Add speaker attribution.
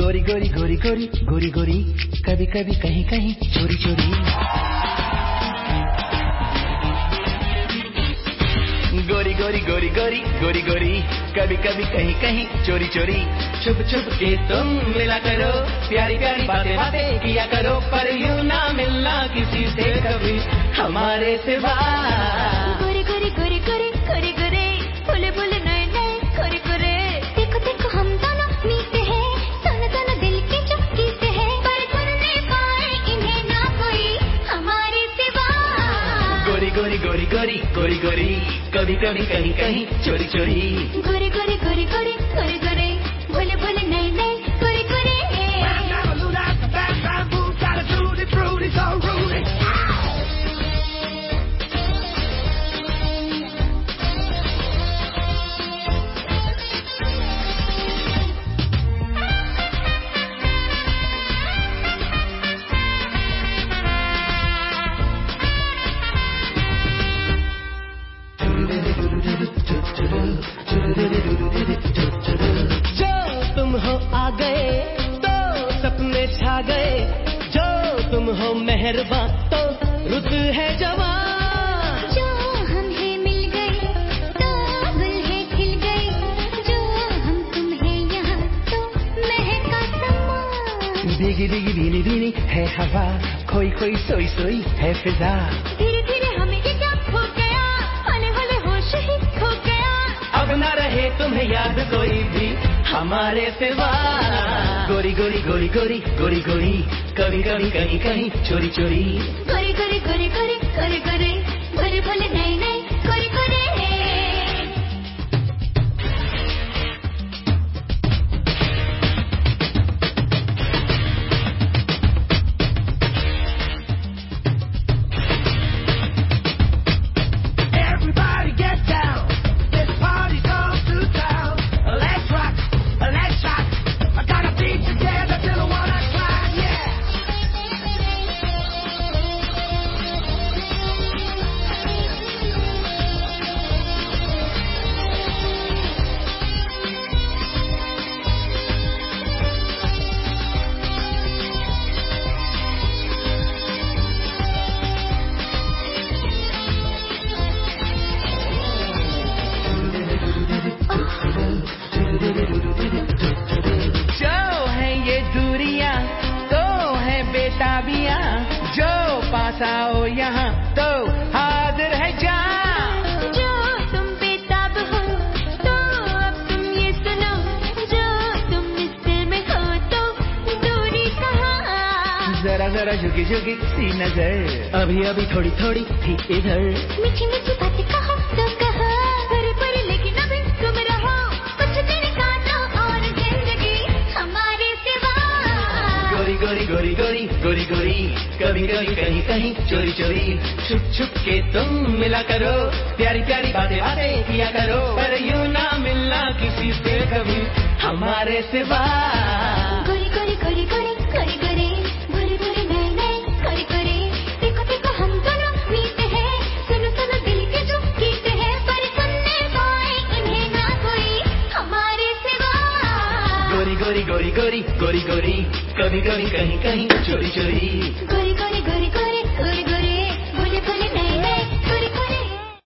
Speaker 1: गोरी गोरी गोरी गोरी गोरी गोरी कभी कभी कहीं कहीं चोरी चोरी गोरी गोरी गोरी गोरी गोरी गोरी कभी कभी कहीं कहीं चोरी चोरी छुप छुप के तुम मिला करो प्यारी प्यारी बातें बातें किया करो पर यूँ ना मिलना किसी से कभी हमारे सिवा
Speaker 2: गोरी गोरी
Speaker 1: कभी कभी कहीं कहीं चोरी चोरी
Speaker 2: गोरी गोरी गोरी गोरी गोरे
Speaker 1: हो मेहरबान तो रुत है जवान।
Speaker 2: जो हम हैं मिल गए तो गुल है खिल गए जो हम तुम हैं यहाँ तो महका समा
Speaker 1: भीगी भीगी भीनी भीनी है हवा खोई खोई सोई सोई है फिजा।
Speaker 2: धीरे धीरे हमें ये क्या हो गया होने वाले होश ही खो गया।
Speaker 1: अब न रहे तुम्हें याद कोई भी हमारे सिवा गोरी गोरी गोरी गोरी गोरी गोरी कभी कभी कहीं कहीं चोरी चोरी
Speaker 2: गोरे गोरे गोरे गोरे गोरे गोरे भोले भोले नए नए
Speaker 1: है जो पास आओ यहाँ तो हाजिर है जान।
Speaker 2: जो तुम बेताब हो तो अब तुम ये सुनो। जो तुम इस दिल में हो तो दूरी कहाँ?
Speaker 1: जरा जरा झुकी झुकी सी नज़र। अभी अभी थोड़ी थोड़ी थी इधर।
Speaker 2: मीठी मीठी
Speaker 1: गोरी गोरी गोरी गोरी गोरी। कभी कभी कहीं कहीं चोरी चोरी। छुप छुप के तुम मिला करो। प्यारी प्यारी बातें बातें किया करो। पर यूँ ना मिलना किसी से कभी हमारे सिवा।
Speaker 2: गोरी गोरी गोरी गोरी गोरी।
Speaker 1: कभी कभी कहीं कहीं चोरी चोरी।